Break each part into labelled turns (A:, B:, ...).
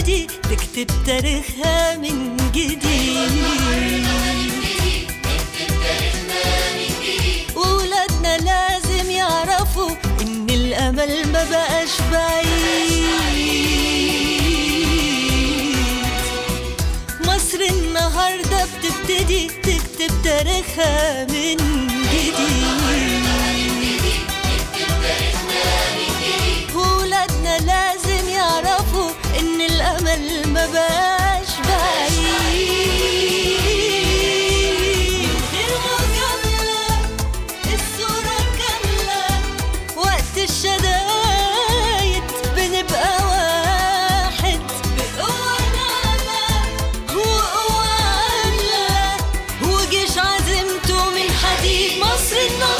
A: بتبتدي تكتب تاريخها من جديد وولادنا لازم يعرفوا ان الامل ما بقاش بعيد مصر النهارده بتبتدي تكتب تاريخها من جديد ان ما بقاش بعيد الصورة كاملة وقت الشدايد بنبقى واحد بقوة ناعمة وقوة عاملة وجيش من حديد مصر النهاردة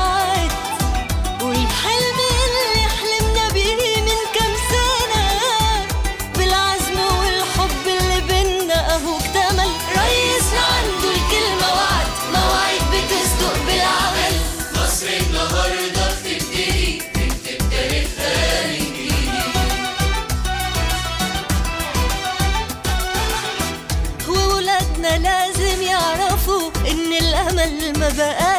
A: المبأ